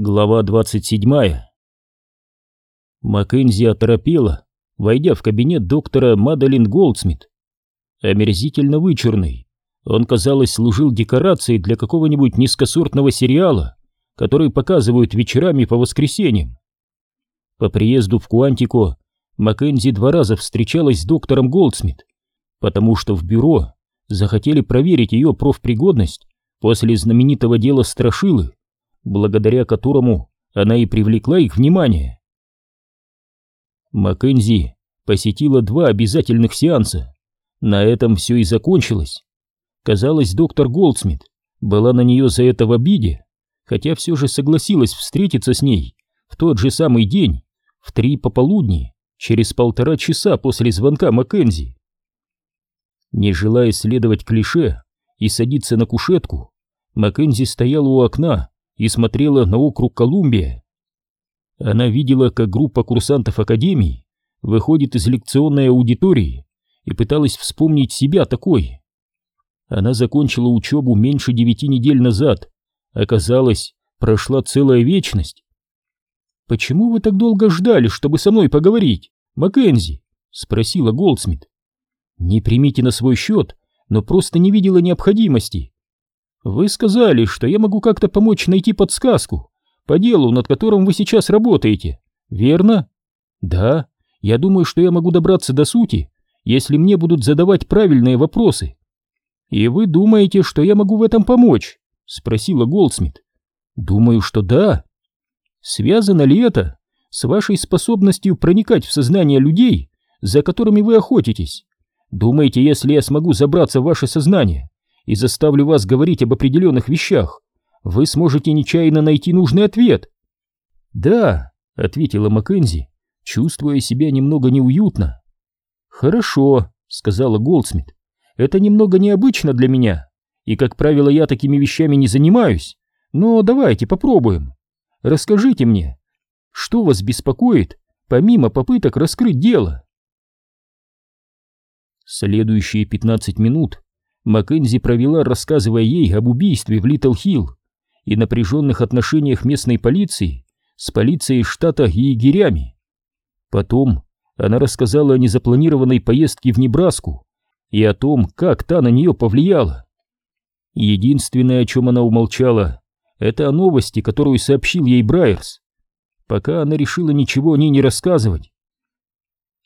Глава 27 Маккензи оторопела, войдя в кабинет доктора Мадалин Голдсмит. Омерзительно вычурный, он, казалось, служил декорацией для какого-нибудь низкосортного сериала, который показывают вечерами по воскресеньям. По приезду в Куантико Маккензи два раза встречалась с доктором Голдсмит, потому что в бюро захотели проверить ее профпригодность после знаменитого дела Страшилы благодаря которому она и привлекла их внимание. Маккензи посетила два обязательных сеанса. На этом все и закончилось. Казалось, доктор Голдсмит была на нее за это в обиде, хотя все же согласилась встретиться с ней в тот же самый день, в три пополудни, через полтора часа после звонка Маккензи. Не желая следовать клише и садиться на кушетку, Маккензи стояла у окна и смотрела на округ Колумбия. Она видела, как группа курсантов Академии выходит из лекционной аудитории и пыталась вспомнить себя такой. Она закончила учебу меньше девяти недель назад. Оказалось, прошла целая вечность. «Почему вы так долго ждали, чтобы со мной поговорить, Маккензи?» — спросила Голдсмит. «Не примите на свой счет, но просто не видела необходимости. Вы сказали, что я могу как-то помочь найти подсказку по делу, над которым вы сейчас работаете, верно? Да, я думаю, что я могу добраться до сути, если мне будут задавать правильные вопросы. И вы думаете, что я могу в этом помочь? Спросила Голдсмит. Думаю, что да. Связано ли это с вашей способностью проникать в сознание людей, за которыми вы охотитесь? Думаете, если я смогу забраться в ваше сознание, и заставлю вас говорить об определенных вещах, вы сможете нечаянно найти нужный ответ. Да, ответила Маккензи, чувствуя себя немного неуютно. Хорошо, сказала Голдсмит. Это немного необычно для меня, и, как правило, я такими вещами не занимаюсь. Но давайте попробуем. Расскажите мне, что вас беспокоит, помимо попыток раскрыть дело? Следующие пятнадцать минут Маккензи провела, рассказывая ей об убийстве в Литл-Хилл и напряженных отношениях местной полиции с полицией штата и егерями. Потом она рассказала о незапланированной поездке в Небраску и о том, как та на нее повлияла. Единственное, о чем она умолчала, это о новости, которую сообщил ей Брайерс. Пока она решила ничего о ней не рассказывать.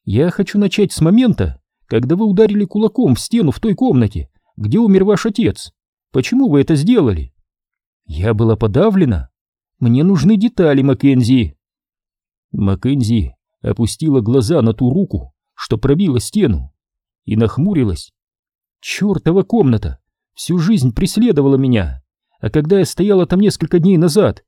«Я хочу начать с момента, когда вы ударили кулаком в стену в той комнате, где умер ваш отец? Почему вы это сделали? Я была подавлена. Мне нужны детали, Маккензи. Маккензи опустила глаза на ту руку, что пробила стену, и нахмурилась. Чёртова комната всю жизнь преследовала меня, а когда я стояла там несколько дней назад,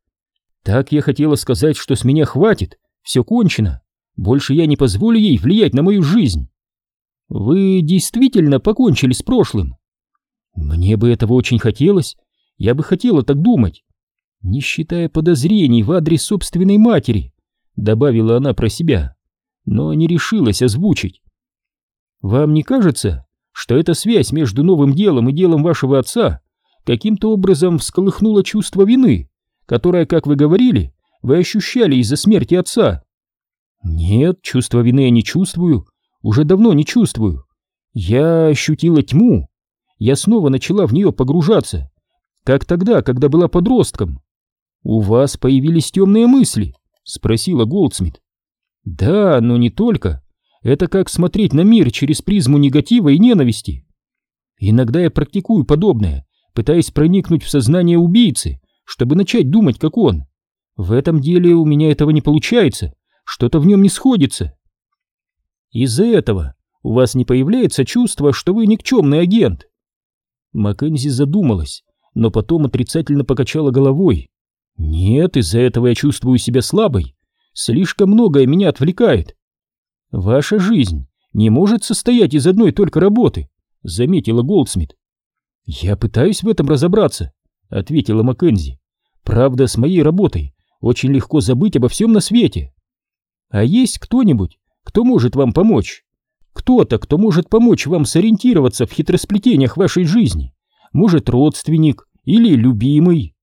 так я хотела сказать, что с меня хватит, все кончено, больше я не позволю ей влиять на мою жизнь. Вы действительно покончили с прошлым? Мне бы этого очень хотелось, я бы хотела так думать, не считая подозрений в адрес собственной матери, добавила она про себя, но не решилась озвучить. Вам не кажется, что эта связь между новым делом и делом вашего отца каким-то образом всколыхнула чувство вины, которое, как вы говорили, вы ощущали из-за смерти отца? Нет, чувства вины я не чувствую, уже давно не чувствую. Я ощутила тьму, я снова начала в нее погружаться, как тогда, когда была подростком. «У вас появились темные мысли?» — спросила Голдсмит. «Да, но не только. Это как смотреть на мир через призму негатива и ненависти. Иногда я практикую подобное, пытаясь проникнуть в сознание убийцы, чтобы начать думать, как он. В этом деле у меня этого не получается, что-то в нем не сходится. Из-за этого у вас не появляется чувство, что вы никчемный агент?» Маккензи задумалась, но потом отрицательно покачала головой. «Нет, из-за этого я чувствую себя слабой. Слишком многое меня отвлекает. Ваша жизнь не может состоять из одной только работы», — заметила Голдсмит. «Я пытаюсь в этом разобраться», — ответила Маккензи. «Правда, с моей работой очень легко забыть обо всем на свете. А есть кто-нибудь, кто может вам помочь?» Кто-то, кто может помочь вам сориентироваться в хитросплетениях вашей жизни. Может, родственник или любимый.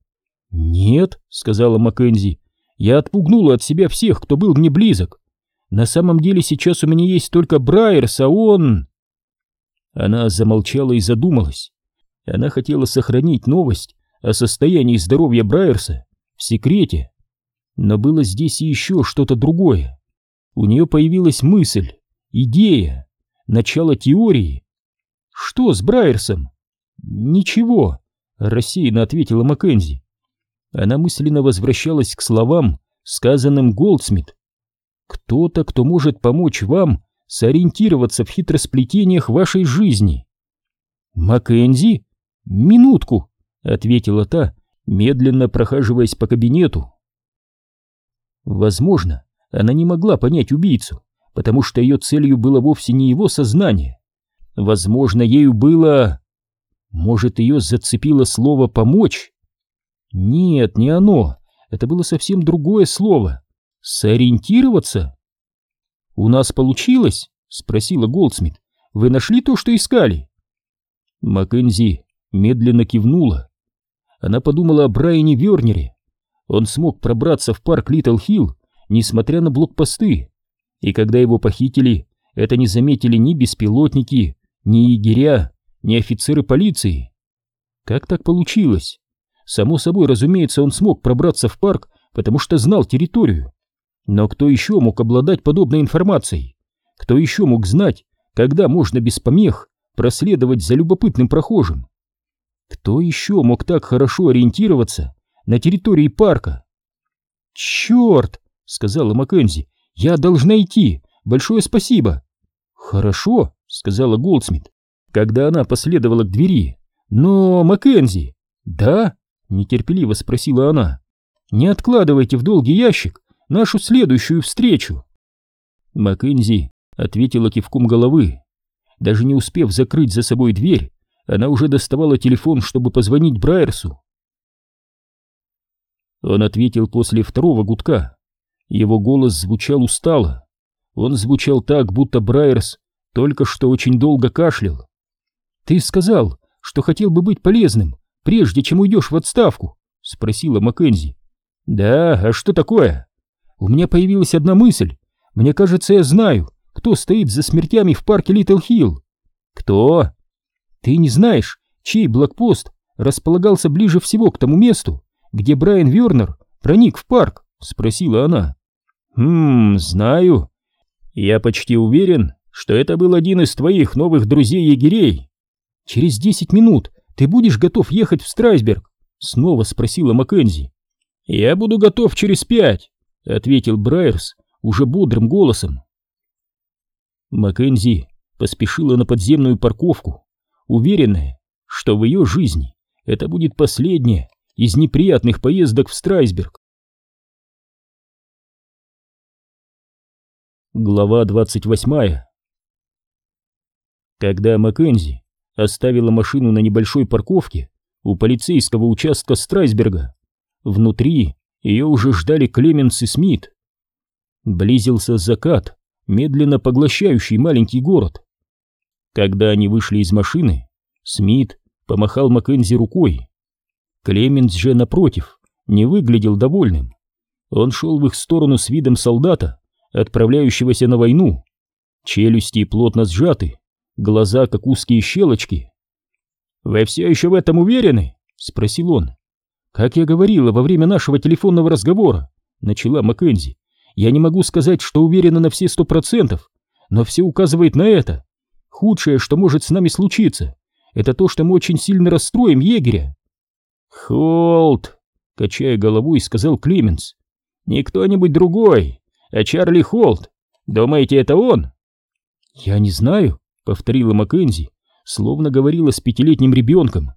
«Нет», — сказала Маккензи, — «я отпугнула от себя всех, кто был мне близок. На самом деле сейчас у меня есть только Брайерс, а он...» Она замолчала и задумалась. Она хотела сохранить новость о состоянии здоровья Брайерса в секрете. Но было здесь и еще что-то другое. У нее появилась мысль, идея, начало теории. «Что с Брайерсом?» «Ничего», — рассеянно ответила Маккензи. Она мысленно возвращалась к словам, сказанным Голдсмит. «Кто-то, кто может помочь вам сориентироваться в хитросплетениях вашей жизни». «Маккензи? Минутку», — ответила та, медленно прохаживаясь по кабинету. Возможно, она не могла понять убийцу, потому что ее целью было вовсе не его сознание. Возможно, ею было... Может, ее зацепило слово «помочь»? Нет, не оно. Это было совсем другое слово. Сориентироваться? «У нас получилось?» — спросила Голдсмит. «Вы нашли то, что искали?» Маккензи медленно кивнула. Она подумала о Брайане Вернере. Он смог пробраться в парк Литл Хилл, несмотря на блокпосты. И когда его похитили, это не заметили ни беспилотники, ни егеря, ни офицеры полиции. Как так получилось? Само собой, разумеется, он смог пробраться в парк, потому что знал территорию. Но кто еще мог обладать подобной информацией? Кто еще мог знать, когда можно без помех проследовать за любопытным прохожим? Кто еще мог так хорошо ориентироваться на территории парка? «Черт!» — сказала Маккензи. «Я должна идти. Большое спасибо!» «Хорошо!» — сказала Голдсмит, когда она последовала к двери. «Но, Маккензи...» «Да?» — нетерпеливо спросила она. «Не откладывайте в долгий ящик нашу следующую встречу!» Маккензи ответила кивком головы. Даже не успев закрыть за собой дверь, она уже доставала телефон, чтобы позвонить Брайерсу. Он ответил после второго гудка. Его голос звучал устало. Он звучал так, будто Брайерс только что очень долго кашлял. «Ты сказал, что хотел бы быть полезным, прежде чем уйдешь в отставку?» — спросила Маккензи. «Да, а что такое?» «У меня появилась одна мысль. Мне кажется, я знаю, кто стоит за смертями в парке Литл Хилл». «Кто?» «Ты не знаешь, чей блокпост располагался ближе всего к тому месту, где Брайан Вернер проник в парк?» — спросила она. «Хм, знаю. Я почти уверен, что это был один из твоих новых друзей-егерей. Через десять минут ты будешь готов ехать в Страйсберг?» — снова спросила Маккензи. «Я буду готов через пять», — ответил Брайерс уже бодрым голосом. Маккензи поспешила на подземную парковку, уверенная, что в ее жизни это будет последняя из неприятных поездок в Страйсберг. Глава 28 Когда Маккензи оставила машину на небольшой парковке у полицейского участка Страйсберга, внутри ее уже ждали Клеменс и Смит. Близился закат, медленно поглощающий маленький город. Когда они вышли из машины, Смит помахал Маккензи рукой. Клеменс же, напротив, не выглядел довольным. Он шел в их сторону с видом солдата, отправляющегося на войну. Челюсти плотно сжаты, глаза как узкие щелочки. «Вы все еще в этом уверены?» — спросил он. «Как я говорила во время нашего телефонного разговора», — начала Маккензи, «я не могу сказать, что уверена на все сто процентов, но все указывает на это. Худшее, что может с нами случиться, это то, что мы очень сильно расстроим егеря». «Холт!» — качая головой, сказал Клеменс. «Не кто-нибудь другой, а Чарли Холт. Думаете, это он?» «Я не знаю», — повторила Маккензи, словно говорила с пятилетним ребенком.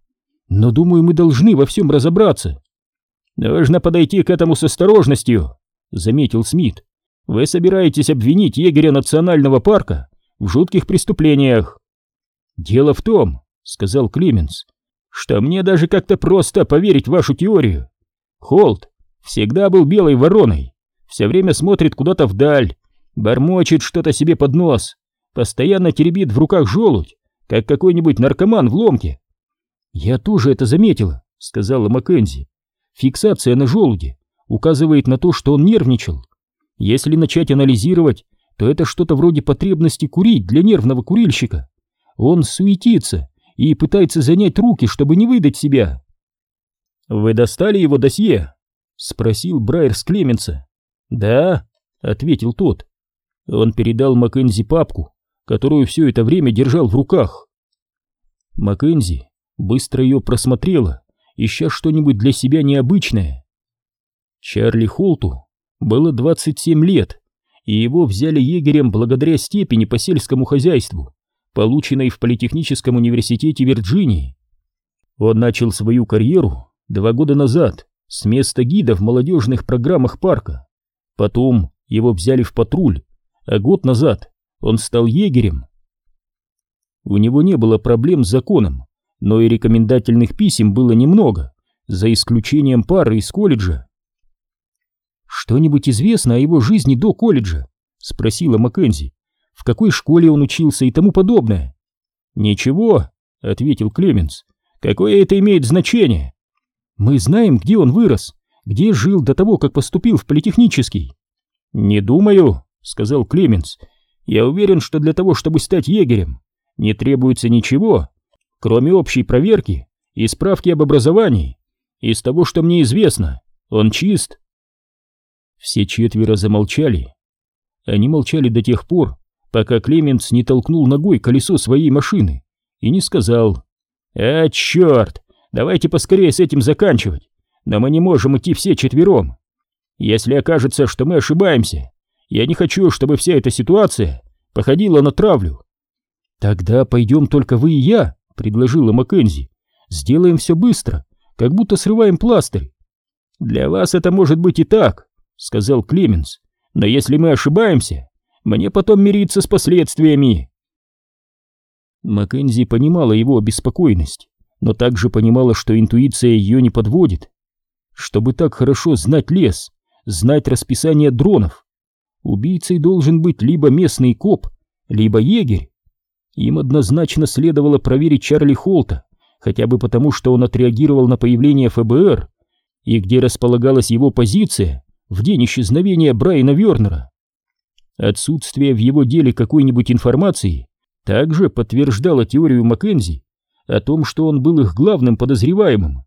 «Но думаю, мы должны во всем разобраться». «Нужно подойти к этому с осторожностью», — заметил Смит. «Вы собираетесь обвинить егеря национального парка в жутких преступлениях». «Дело в том», — сказал Клеменс, — «что мне даже как-то просто поверить в вашу теорию. Холт всегда был белой вороной, все время смотрит куда-то вдаль, бормочет что-то себе под нос, постоянно теребит в руках желудь, как какой-нибудь наркоман в ломке. «Я тоже это заметила», — сказала Маккензи. фиксация на желуде указывает на то, что он нервничал. Если начать анализировать, то это что-то вроде потребности курить для нервного курильщика. Он суетится и пытается занять руки, чтобы не выдать себя. «Вы достали его досье?» — спросил Брайерс Клеменса. «Да», — ответил тот. Он передал Маккензи папку, которую все это время держал в руках. Маккензи быстро ее просмотрела, ища что-нибудь для себя необычное. Чарли Холту было 27 лет, и его взяли егерем благодаря степени по сельскому хозяйству, полученной в Политехническом университете Вирджинии. Он начал свою карьеру два года назад с места гида в молодежных программах парка. Потом его взяли в патруль, а год назад он стал егерем. У него не было проблем с законом, но и рекомендательных писем было немного, за исключением пары из колледжа. «Что-нибудь известно о его жизни до колледжа?» — спросила Маккензи. «В какой школе он учился и тому подобное?» «Ничего», — ответил Клеменс. «Какое это имеет значение?» «Мы знаем, где он вырос, где жил до того, как поступил в политехнический». «Не думаю», — сказал Клеменс. «Я уверен, что для того, чтобы стать егерем, не требуется ничего, кроме общей проверки и справки об образовании. Из того, что мне известно, он чист». Все четверо замолчали. Они молчали до тех пор, пока Клеменс не толкнул ногой колесо своей машины и не сказал «А, черт, давайте поскорее с этим заканчивать, но мы не можем идти все четвером. Если окажется, что мы ошибаемся, я не хочу, чтобы вся эта ситуация походила на травлю». «Тогда пойдем только вы и я», — предложила Маккензи. «Сделаем все быстро, как будто срываем пластырь». «Для вас это может быть и так», — сказал Клеменс. «Но если мы ошибаемся, мне потом мириться с последствиями». Маккензи понимала его обеспокоенность, но также понимала, что интуиция ее не подводит. Чтобы так хорошо знать лес, знать расписание дронов, убийцей должен быть либо местный коп, либо егерь. Им однозначно следовало проверить Чарли Холта, хотя бы потому, что он отреагировал на появление ФБР и где располагалась его позиция в день исчезновения Брайана Вернера. Отсутствие в его деле какой-нибудь информации также подтверждало теорию Маккензи о том, что он был их главным подозреваемым.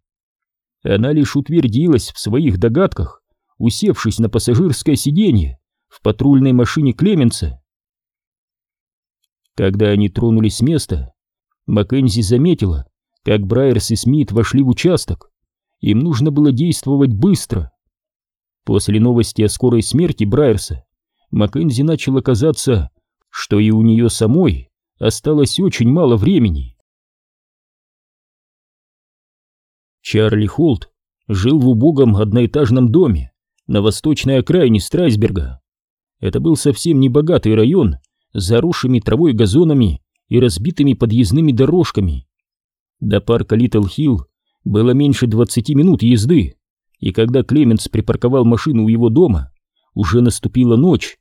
Она лишь утвердилась в своих догадках, усевшись на пассажирское сиденье в патрульной машине Клеменса. Когда они тронулись с места, Маккензи заметила, как Брайерс и Смит вошли в участок. Им нужно было действовать быстро. После новости о скорой смерти Брайерса Маккензи начало казаться, что и у нее самой осталось очень мало времени. Чарли Холт жил в убогом одноэтажном доме на восточной окраине Страйсберга. Это был совсем не богатый район с заросшими травой газонами и разбитыми подъездными дорожками. До парка Литл Хилл было меньше 20 минут езды и когда Клеменс припарковал машину у его дома, уже наступила ночь.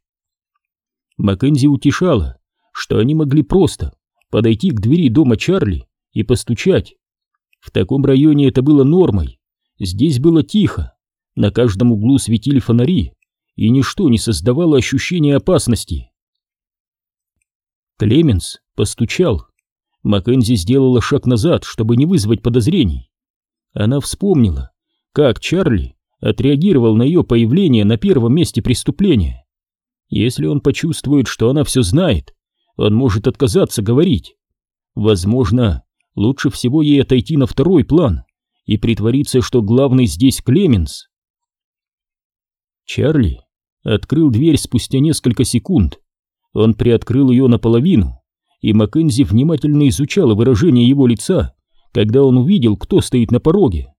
Маккензи утешала, что они могли просто подойти к двери дома Чарли и постучать. В таком районе это было нормой. Здесь было тихо, на каждом углу светили фонари, и ничто не создавало ощущения опасности. Клеменс постучал. Маккензи сделала шаг назад, чтобы не вызвать подозрений. Она вспомнила, как Чарли отреагировал на ее появление на первом месте преступления. Если он почувствует, что она все знает, он может отказаться говорить. Возможно, лучше всего ей отойти на второй план и притвориться, что главный здесь Клеменс. Чарли открыл дверь спустя несколько секунд. Он приоткрыл ее наполовину, и Маккензи внимательно изучала выражение его лица, когда он увидел, кто стоит на пороге.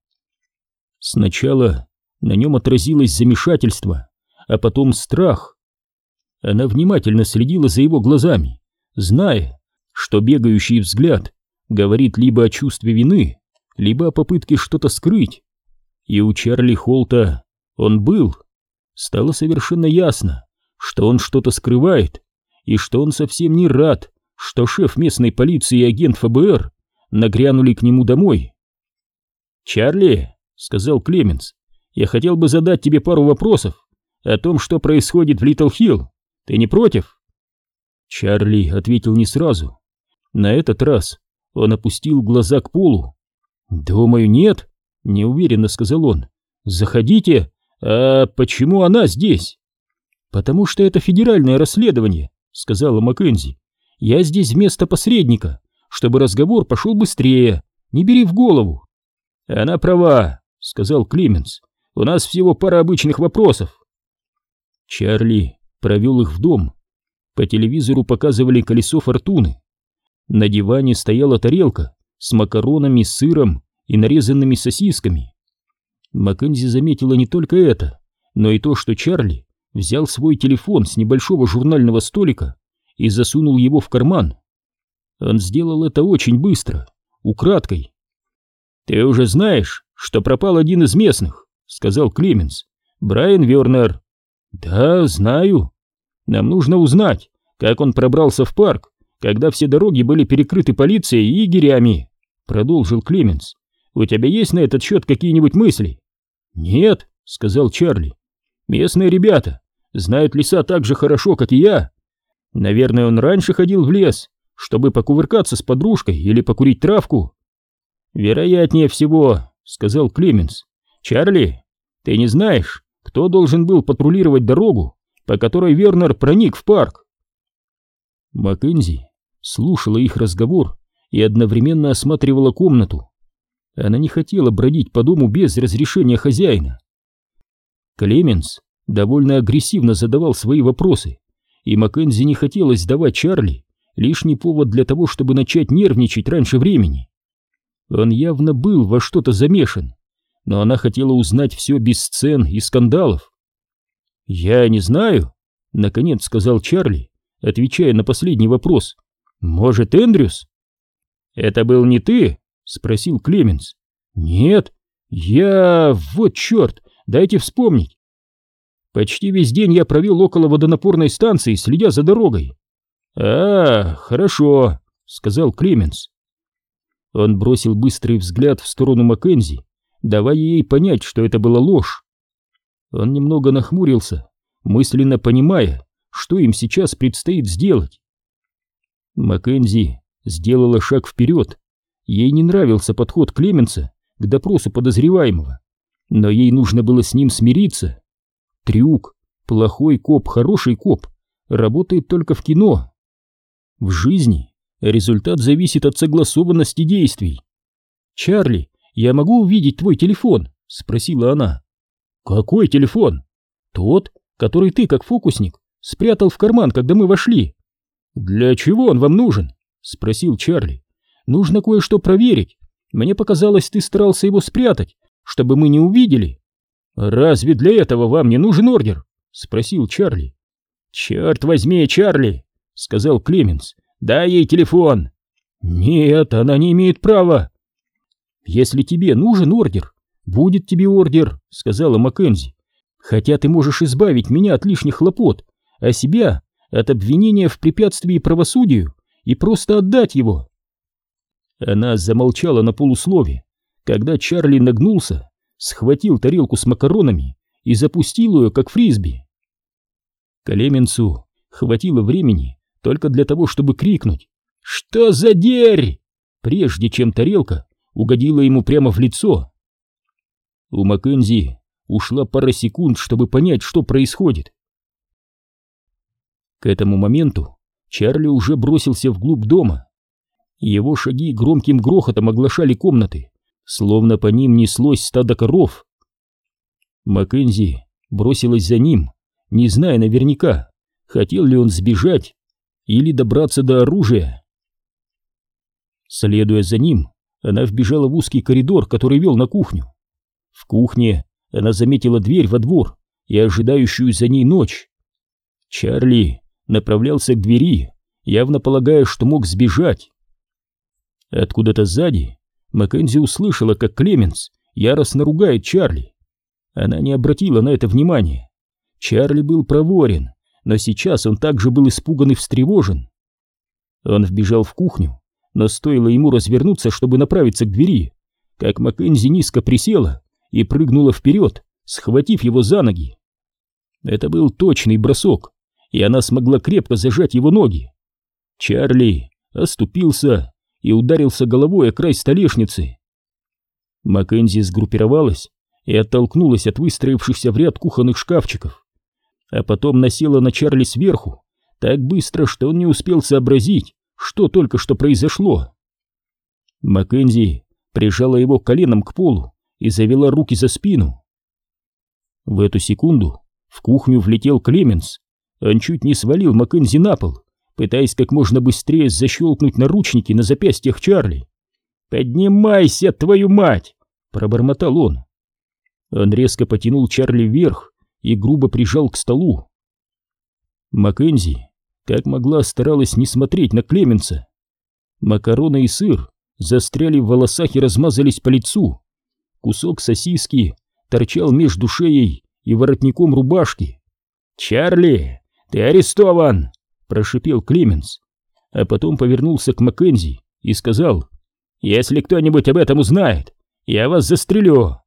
Сначала на нем отразилось замешательство, а потом страх. Она внимательно следила за его глазами, зная, что бегающий взгляд говорит либо о чувстве вины, либо о попытке что-то скрыть. И у Чарли Холта он был. Стало совершенно ясно, что он что-то скрывает, и что он совсем не рад, что шеф местной полиции и агент ФБР нагрянули к нему домой. «Чарли!» сказал Клеменс. я хотел бы задать тебе пару вопросов о том, что происходит в Литл-Хилл. Ты не против?» Чарли ответил не сразу. На этот раз он опустил глаза к полу. «Думаю, нет», — неуверенно сказал он. «Заходите. А почему она здесь?» «Потому что это федеральное расследование», — сказала Маккензи. «Я здесь вместо посредника, чтобы разговор пошел быстрее. Не бери в голову». «Она права», — сказал Клеменс. «У нас всего пара обычных вопросов». Чарли провел их в дом. По телевизору показывали колесо фортуны. На диване стояла тарелка с макаронами, сыром и нарезанными сосисками. Маккензи заметила не только это, но и то, что Чарли взял свой телефон с небольшого журнального столика и засунул его в карман. Он сделал это очень быстро, украдкой. «Ты уже знаешь, что пропал один из местных», — сказал Клеменс. «Брайан Вернер». «Да, знаю. Нам нужно узнать, как он пробрался в парк, когда все дороги были перекрыты полицией и егерями», — продолжил Клеменс. «У тебя есть на этот счет какие-нибудь мысли?» «Нет», — сказал Чарли. «Местные ребята знают леса так же хорошо, как и я. Наверное, он раньше ходил в лес, чтобы покувыркаться с подружкой или покурить травку». «Вероятнее всего», — сказал Клеменс. «Чарли, ты не знаешь, кто должен был патрулировать дорогу, по которой Вернер проник в парк?» Маккензи слушала их разговор и одновременно осматривала комнату. Она не хотела бродить по дому без разрешения хозяина. Клеменс довольно агрессивно задавал свои вопросы, и Маккензи не хотелось давать Чарли лишний повод для того, чтобы начать нервничать раньше времени. Он явно был во что-то замешан, но она хотела узнать все без сцен и скандалов. «Я не знаю», — наконец сказал Чарли, отвечая на последний вопрос. «Может, Эндрюс?» «Это был не ты?» — спросил Клеменс. «Нет, я... вот черт, дайте вспомнить. Почти весь день я провел около водонапорной станции, следя за дорогой». «А, хорошо», — сказал Клеменс. Он бросил быстрый взгляд в сторону Маккензи, давая ей понять, что это была ложь. Он немного нахмурился, мысленно понимая, что им сейчас предстоит сделать. Маккензи сделала шаг вперед. Ей не нравился подход Клеменса к допросу подозреваемого, но ей нужно было с ним смириться. Трюк, плохой коп, хороший коп, работает только в кино. В жизни результат зависит от согласованности действий. «Чарли, я могу увидеть твой телефон?» — спросила она. «Какой телефон?» «Тот, который ты, как фокусник, спрятал в карман, когда мы вошли». «Для чего он вам нужен?» — спросил Чарли. «Нужно кое-что проверить. Мне показалось, ты старался его спрятать, чтобы мы не увидели». «Разве для этого вам не нужен ордер?» — спросил Чарли. «Черт возьми, Чарли!» — сказал Клеменс. «Дай ей телефон!» «Нет, она не имеет права!» «Если тебе нужен ордер, будет тебе ордер», — сказала Маккензи. «Хотя ты можешь избавить меня от лишних хлопот, а себя от обвинения в препятствии правосудию и просто отдать его». Она замолчала на полуслове, когда Чарли нагнулся, схватил тарелку с макаронами и запустил ее, как фрисби. Клеменцу хватило времени только для того, чтобы крикнуть «Что за дерь!» прежде чем тарелка угодила ему прямо в лицо. У Маккензи ушла пара секунд, чтобы понять, что происходит. К этому моменту Чарли уже бросился вглубь дома. Его шаги громким грохотом оглашали комнаты, словно по ним неслось стадо коров. Маккензи бросилась за ним, не зная наверняка, хотел ли он сбежать или добраться до оружия. Следуя за ним, она вбежала в узкий коридор, который вел на кухню. В кухне она заметила дверь во двор и ожидающую за ней ночь. Чарли направлялся к двери, явно полагая, что мог сбежать. Откуда-то сзади Маккензи услышала, как Клеменс яростно ругает Чарли. Она не обратила на это внимания. Чарли был проворен, но сейчас он также был испуган и встревожен. Он вбежал в кухню, но стоило ему развернуться, чтобы направиться к двери, как Маккензи низко присела и прыгнула вперед, схватив его за ноги. Это был точный бросок, и она смогла крепко зажать его ноги. Чарли оступился и ударился головой о край столешницы. Маккензи сгруппировалась и оттолкнулась от выстроившихся в ряд кухонных шкафчиков, а потом насела на Чарли сверху так быстро, что он не успел сообразить, что только что произошло. Маккензи прижала его коленом к полу и завела руки за спину. В эту секунду в кухню влетел Клеменс. Он чуть не свалил Маккензи на пол, пытаясь как можно быстрее защелкнуть наручники на запястьях Чарли. «Поднимайся, твою мать!» — пробормотал он. Он резко потянул Чарли вверх и грубо прижал к столу. Маккензи, как могла, старалась не смотреть на Клеменса. Макароны и сыр застряли в волосах и размазались по лицу. Кусок сосиски торчал между шеей и воротником рубашки. «Чарли, ты арестован!» — прошипел Клеменс, а потом повернулся к Маккензи и сказал, «Если кто-нибудь об этом узнает, я вас застрелю,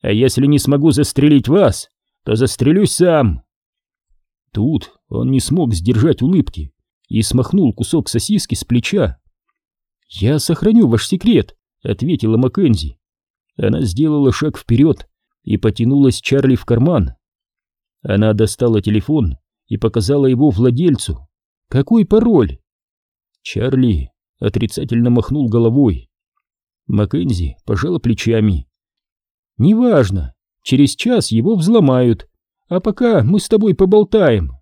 а если не смогу застрелить вас, то застрелюсь сам». Тут он не смог сдержать улыбки и смахнул кусок сосиски с плеча. «Я сохраню ваш секрет», — ответила Маккензи. Она сделала шаг вперед и потянулась Чарли в карман. Она достала телефон и показала его владельцу. «Какой пароль?» Чарли отрицательно махнул головой. Маккензи пожала плечами. «Неважно, через час его взломают, а пока мы с тобой поболтаем».